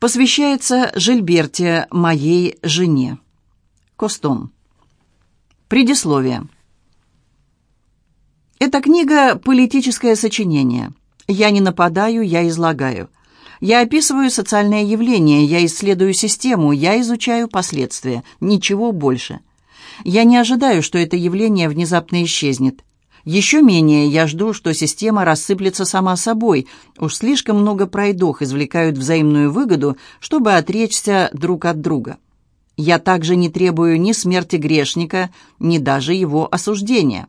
Посвящается Жильберте, моей жене. Костон. Предисловие. Эта книга – политическое сочинение. Я не нападаю, я излагаю. Я описываю социальное явление, я исследую систему, я изучаю последствия. Ничего больше. Я не ожидаю, что это явление внезапно исчезнет. Еще менее я жду, что система рассыплется сама собой. Уж слишком много пройдох извлекают взаимную выгоду, чтобы отречься друг от друга. Я также не требую ни смерти грешника, ни даже его осуждения.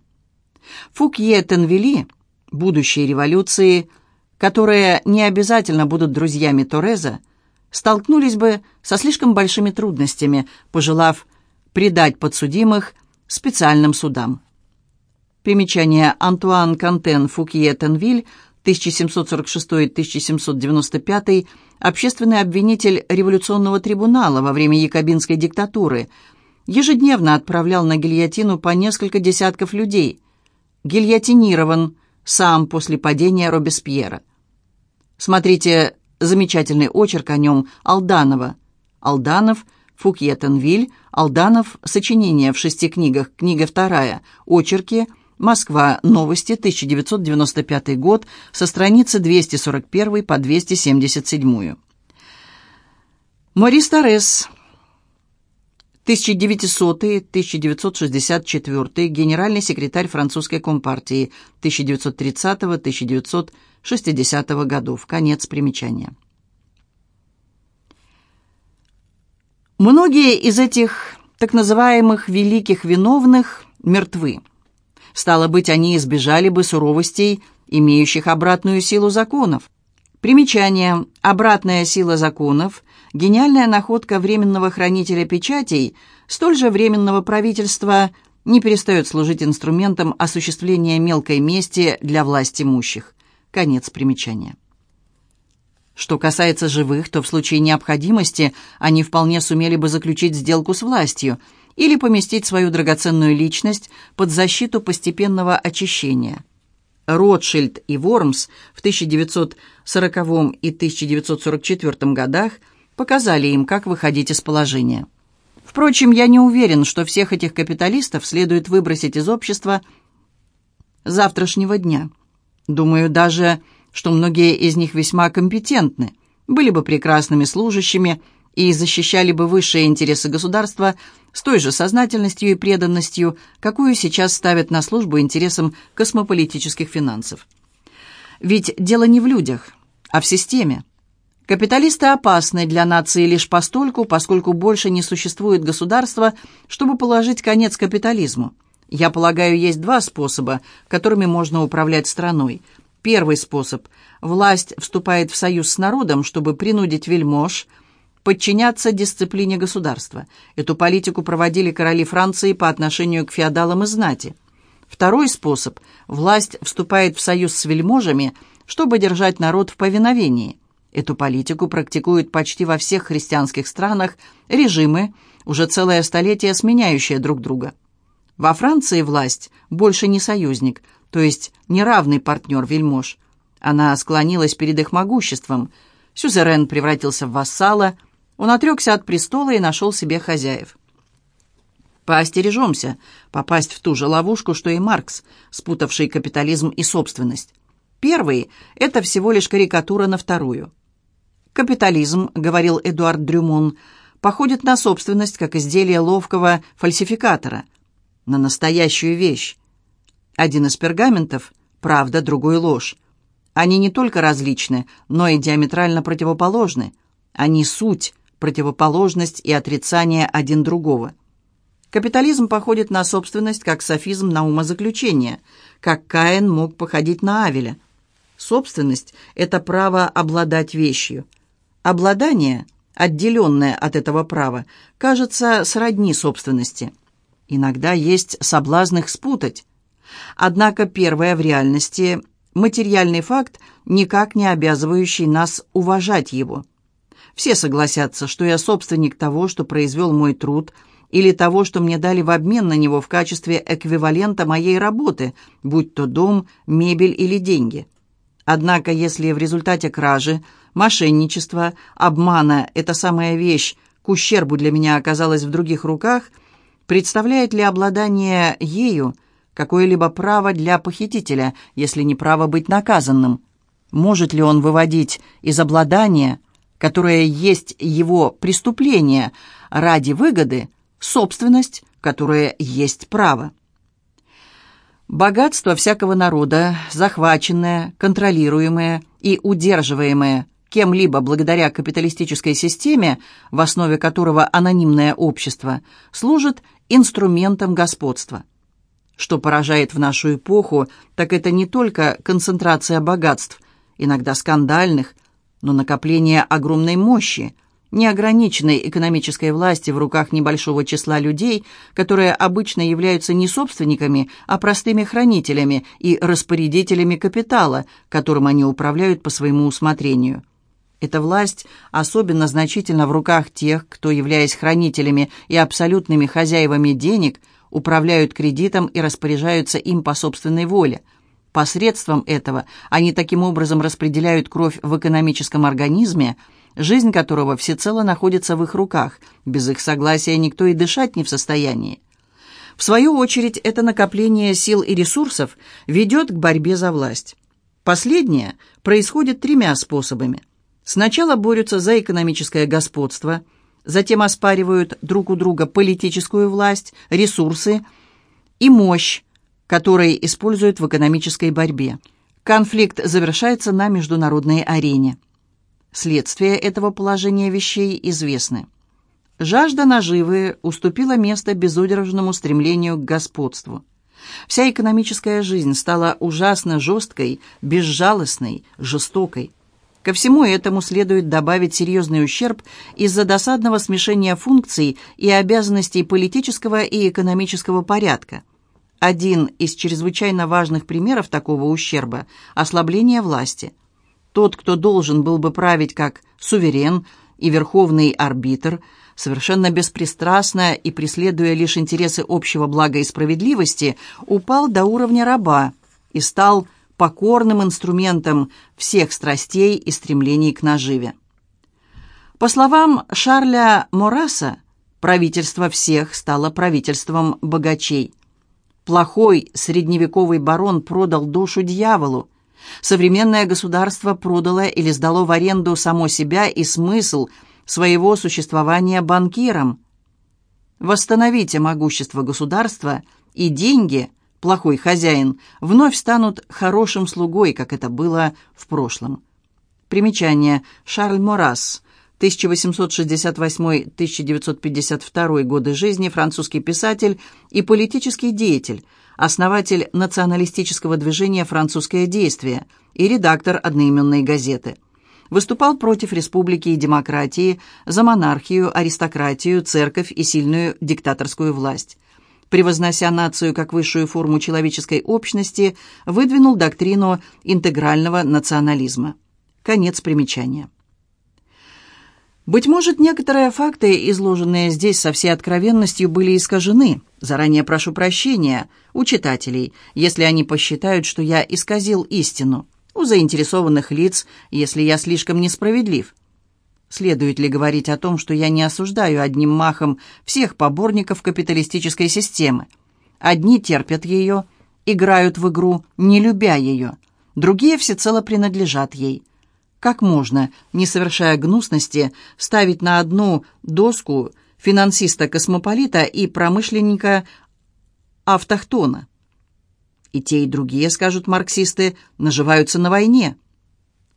Фукье Тенвели, будущие революции, которые не обязательно будут друзьями Тореза, столкнулись бы со слишком большими трудностями, пожелав предать подсудимых специальным судам. Примечание Антуан Кантен Фукье Тенвиль, 1746-1795, общественный обвинитель революционного трибунала во время якобинской диктатуры, ежедневно отправлял на гильотину по несколько десятков людей. Гильотинирован сам после падения Робеспьера. Смотрите замечательный очерк о нем Алданова. Алданов, Фукье Тенвиль, Алданов, сочинение в шести книгах, книга вторая, очерки – Москва. Новости. 1995 год. Со страницы 241 по 277. Морис Торрес. 1900-1964. Генеральный секретарь французской компартии. 1930-1960 годов. Конец примечания. Многие из этих так называемых «великих виновных» мертвы. Стало быть, они избежали бы суровостей, имеющих обратную силу законов. Примечание. Обратная сила законов – гениальная находка временного хранителя печатей, столь же временного правительства не перестает служить инструментом осуществления мелкой мести для власть имущих. Конец примечания. Что касается живых, то в случае необходимости они вполне сумели бы заключить сделку с властью – или поместить свою драгоценную личность под защиту постепенного очищения. Ротшильд и Вормс в 1940 и 1944 годах показали им, как выходить из положения. Впрочем, я не уверен, что всех этих капиталистов следует выбросить из общества завтрашнего дня. Думаю даже, что многие из них весьма компетентны, были бы прекрасными служащими и защищали бы высшие интересы государства с той же сознательностью и преданностью, какую сейчас ставят на службу интересам космополитических финансов. Ведь дело не в людях, а в системе. Капиталисты опасны для нации лишь постольку, поскольку больше не существует государства, чтобы положить конец капитализму. Я полагаю, есть два способа, которыми можно управлять страной. Первый способ – власть вступает в союз с народом, чтобы принудить вельмож – подчиняться дисциплине государства. Эту политику проводили короли Франции по отношению к феодалам и знати. Второй способ – власть вступает в союз с вельможами, чтобы держать народ в повиновении. Эту политику практикуют почти во всех христианских странах режимы, уже целое столетие сменяющие друг друга. Во Франции власть больше не союзник, то есть неравный партнер вельмож. Она склонилась перед их могуществом. Сюзерен превратился в вассала – он отрекся от престола и нашел себе хозяев. Поостережемся попасть в ту же ловушку, что и Маркс, спутавший капитализм и собственность. Первый – это всего лишь карикатура на вторую. «Капитализм», — говорил Эдуард Дрюмон, — «походит на собственность, как изделие ловкого фальсификатора, на настоящую вещь. Один из пергаментов – правда, другой – ложь. Они не только различны, но и диаметрально противоположны. Они суть, противоположность и отрицание один другого. Капитализм походит на собственность, как софизм на умозаключение, как Каин мог походить на Авеля. Собственность – это право обладать вещью. Обладание, отделенное от этого права, кажется сродни собственности. Иногда есть соблазн их спутать. Однако первое в реальности – материальный факт, никак не обязывающий нас уважать его – все согласятся, что я собственник того, что произвел мой труд, или того, что мне дали в обмен на него в качестве эквивалента моей работы, будь то дом, мебель или деньги. Однако, если в результате кражи мошенничества, обмана – это самая вещь, к ущербу для меня оказалась в других руках, представляет ли обладание ею какое-либо право для похитителя, если не право быть наказанным? Может ли он выводить из обладания, которое есть его преступление, ради выгоды, собственность, которая есть право? Богатство всякого народа, захваченное, контролируемое и удерживаемое кем-либо благодаря капиталистической системе, в основе которого анонимное общество, служит инструментом господства. Что поражает в нашу эпоху, так это не только концентрация богатств, иногда скандальных, но накопление огромной мощи – неограниченной экономической власти в руках небольшого числа людей, которые обычно являются не собственниками, а простыми хранителями и распорядителями капитала, которым они управляют по своему усмотрению. Эта власть особенно значительна в руках тех, кто, являясь хранителями и абсолютными хозяевами денег, управляют кредитом и распоряжаются им по собственной воле. Посредством этого они таким образом распределяют кровь в экономическом организме – жизнь которого всецело находится в их руках. Без их согласия никто и дышать не в состоянии. В свою очередь, это накопление сил и ресурсов ведет к борьбе за власть. Последнее происходит тремя способами. Сначала борются за экономическое господство, затем оспаривают друг у друга политическую власть, ресурсы и мощь, которые используют в экономической борьбе. Конфликт завершается на международной арене. Следствия этого положения вещей известны. Жажда наживы уступила место безудержному стремлению к господству. Вся экономическая жизнь стала ужасно жесткой, безжалостной, жестокой. Ко всему этому следует добавить серьезный ущерб из-за досадного смешения функций и обязанностей политического и экономического порядка. Один из чрезвычайно важных примеров такого ущерба – ослабление власти – тот, кто должен был бы править как суверен и верховный арбитр, совершенно беспристрастно и преследуя лишь интересы общего блага и справедливости, упал до уровня раба и стал покорным инструментом всех страстей и стремлений к наживе. По словам Шарля Мораса, правительство всех стало правительством богачей. Плохой средневековый барон продал душу дьяволу, Современное государство продало или сдало в аренду само себя и смысл своего существования банкирам. Восстановите могущество государства, и деньги, плохой хозяин, вновь станут хорошим слугой, как это было в прошлом. Примечание. Шарль Морас, 1868-1952 годы жизни, французский писатель и политический деятель – основатель националистического движения «Французское действие» и редактор одноименной газеты. Выступал против республики и демократии, за монархию, аристократию, церковь и сильную диктаторскую власть. Превознося нацию как высшую форму человеческой общности, выдвинул доктрину интегрального национализма. Конец примечания. Быть может, некоторые факты, изложенные здесь со всей откровенностью, были искажены. Заранее прошу прощения у читателей, если они посчитают, что я исказил истину, у заинтересованных лиц, если я слишком несправедлив. Следует ли говорить о том, что я не осуждаю одним махом всех поборников капиталистической системы? Одни терпят ее, играют в игру, не любя ее, другие всецело принадлежат ей. Как можно, не совершая гнусности, ставить на одну доску финансиста-космополита и промышленника-автохтона? И те, и другие, скажут марксисты, наживаются на войне.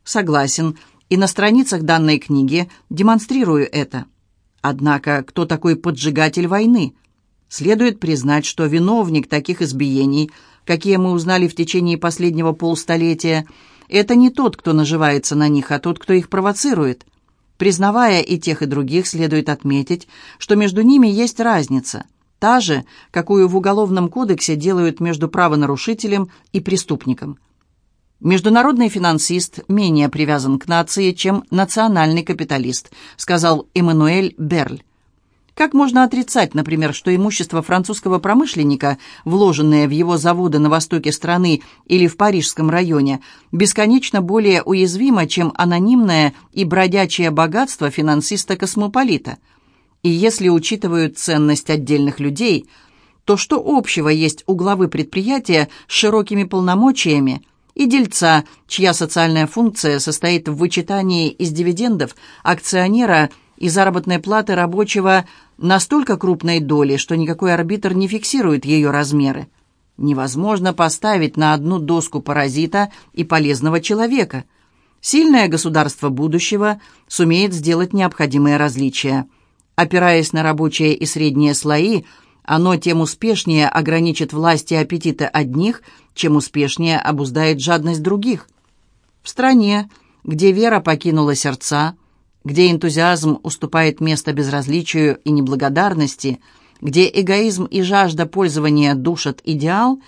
Согласен, и на страницах данной книги демонстрирую это. Однако, кто такой поджигатель войны? Следует признать, что виновник таких избиений, какие мы узнали в течение последнего полстолетия – это не тот, кто наживается на них, а тот, кто их провоцирует. Признавая и тех, и других, следует отметить, что между ними есть разница, та же, какую в Уголовном кодексе делают между правонарушителем и преступником. Международный финансист менее привязан к нации, чем национальный капиталист, сказал Эммануэль Берль. Как можно отрицать, например, что имущество французского промышленника, вложенное в его заводы на востоке страны или в Парижском районе, бесконечно более уязвимо, чем анонимное и бродячее богатство финансиста-космополита? И если учитывают ценность отдельных людей, то что общего есть у главы предприятия с широкими полномочиями и дельца, чья социальная функция состоит в вычитании из дивидендов акционера и заработной платы рабочего – настолько крупной доли, что никакой арбитр не фиксирует ее размеры. Невозможно поставить на одну доску паразита и полезного человека. Сильное государство будущего сумеет сделать необходимые различия. Опираясь на рабочие и средние слои, оно тем успешнее ограничит власть и аппетиты одних, чем успешнее обуздает жадность других. В стране, где вера покинула сердца, где энтузиазм уступает место безразличию и неблагодарности, где эгоизм и жажда пользования душат идеал,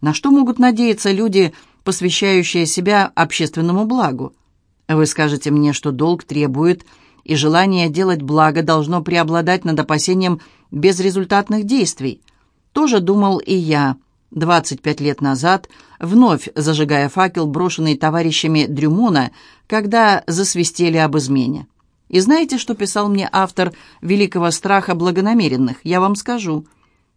на что могут надеяться люди, посвящающие себя общественному благу? Вы скажете мне, что долг требует, и желание делать благо должно преобладать над опасением безрезультатных действий. Тоже думал и я, 25 лет назад, вновь зажигая факел, брошенный товарищами Дрюмона, когда засвистели об измене. И знаете, что писал мне автор «Великого страха благонамеренных»? Я вам скажу.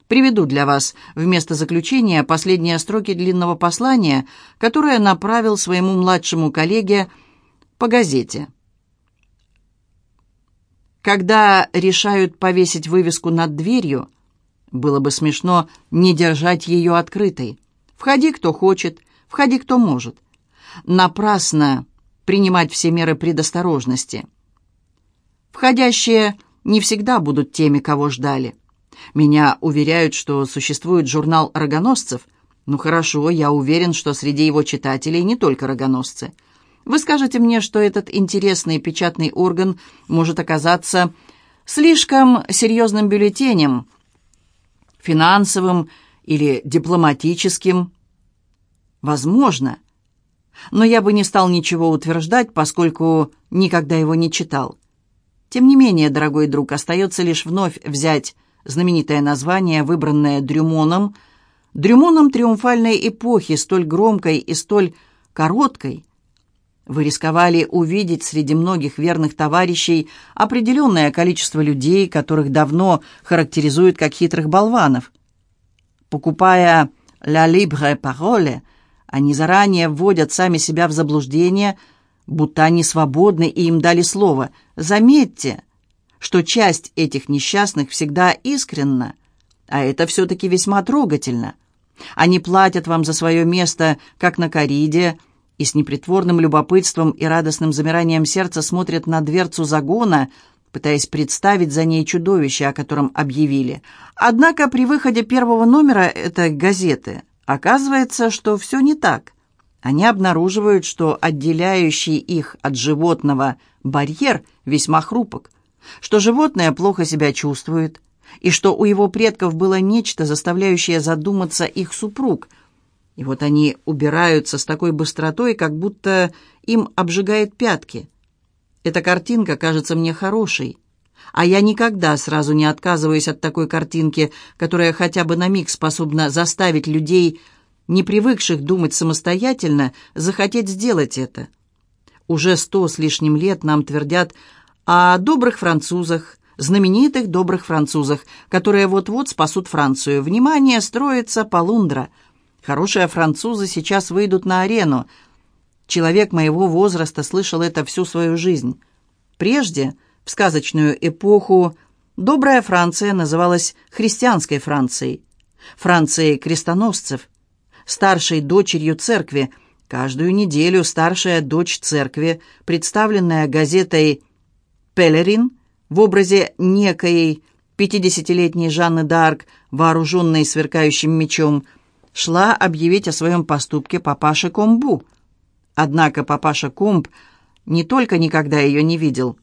Приведу для вас вместо заключения последние строки длинного послания, которое направил своему младшему коллеге по газете. Когда решают повесить вывеску над дверью, было бы смешно не держать ее открытой. Входи, кто хочет, входи, кто может. Напрасно принимать все меры предосторожности – Входящие не всегда будут теми, кого ждали. Меня уверяют, что существует журнал рогоносцев. Ну хорошо, я уверен, что среди его читателей не только рогоносцы. Вы скажете мне, что этот интересный печатный орган может оказаться слишком серьезным бюллетенем, финансовым или дипломатическим. Возможно. Но я бы не стал ничего утверждать, поскольку никогда его не читал. Тем не менее, дорогой друг, остается лишь вновь взять знаменитое название, выбранное Дрюмоном, Дрюмоном триумфальной эпохи, столь громкой и столь короткой. Вы рисковали увидеть среди многих верных товарищей определенное количество людей, которых давно характеризуют как хитрых болванов. Покупая «la libre parole», они заранее вводят сами себя в заблуждение – будто они свободны и им дали слово. Заметьте, что часть этих несчастных всегда искренна, а это все-таки весьма трогательно. Они платят вам за свое место, как на кориде, и с непритворным любопытством и радостным замиранием сердца смотрят на дверцу загона, пытаясь представить за ней чудовище, о котором объявили. Однако при выходе первого номера этой газеты оказывается, что все не так. Они обнаруживают, что отделяющий их от животного барьер весьма хрупок, что животное плохо себя чувствует, и что у его предков было нечто, заставляющее задуматься их супруг. И вот они убираются с такой быстротой, как будто им обжигает пятки. Эта картинка кажется мне хорошей, а я никогда сразу не отказываюсь от такой картинки, которая хотя бы на миг способна заставить людей не привыкших думать самостоятельно, захотеть сделать это. Уже сто с лишним лет нам твердят о добрых французах, знаменитых добрых французах, которые вот-вот спасут Францию. Внимание, строится полундра. Хорошие французы сейчас выйдут на арену. Человек моего возраста слышал это всю свою жизнь. Прежде, в сказочную эпоху, добрая Франция называлась христианской Францией, Францией крестоносцев – старшей дочерью церкви. Каждую неделю старшая дочь церкви, представленная газетой «Пелерин» в образе некоей пятидесятилетней Жанны Д'Арк, вооруженной сверкающим мечом, шла объявить о своем поступке папаше Комбу. Однако папаша Комб не только никогда ее не видел,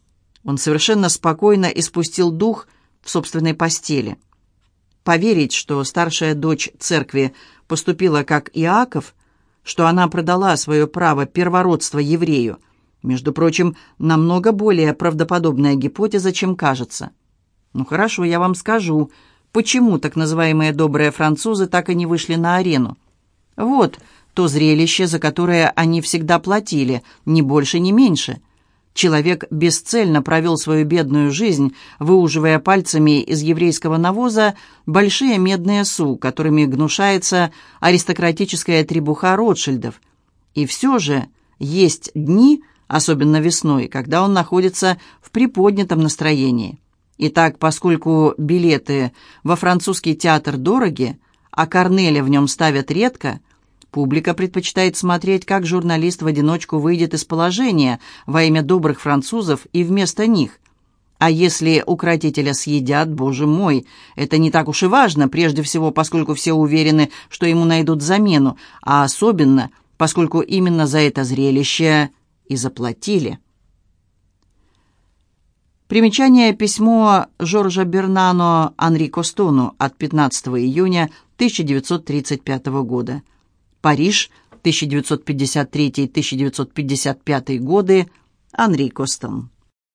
он совершенно спокойно испустил дух в собственной постели. Поверить, что старшая дочь церкви поступила как Иаков, что она продала свое право первородства еврею, между прочим, намного более правдоподобная гипотеза, чем кажется. Ну хорошо, я вам скажу, почему так называемые добрые французы так и не вышли на арену. Вот то зрелище, за которое они всегда платили, ни больше, ни меньше. Человек бесцельно провел свою бедную жизнь, выуживая пальцами из еврейского навоза большие медные су, которыми гнушается аристократическая требуха Ротшильдов. И все же есть дни, особенно весной, когда он находится в приподнятом настроении. Итак, поскольку билеты во французский театр дороги, а Корнеля в нем ставят редко, публика предпочитает смотреть, как журналист в одиночку выйдет из положения во имя добрых французов и вместо них. А если укротителя съедят, боже мой, это не так уж и важно, прежде всего, поскольку все уверены, что ему найдут замену, а особенно, поскольку именно за это зрелище и заплатили. Примечание письмо Жоржа Бернано Анри Костону от 15 июня 1935 года. Париж, 1953-1955 годы. Анри Костон.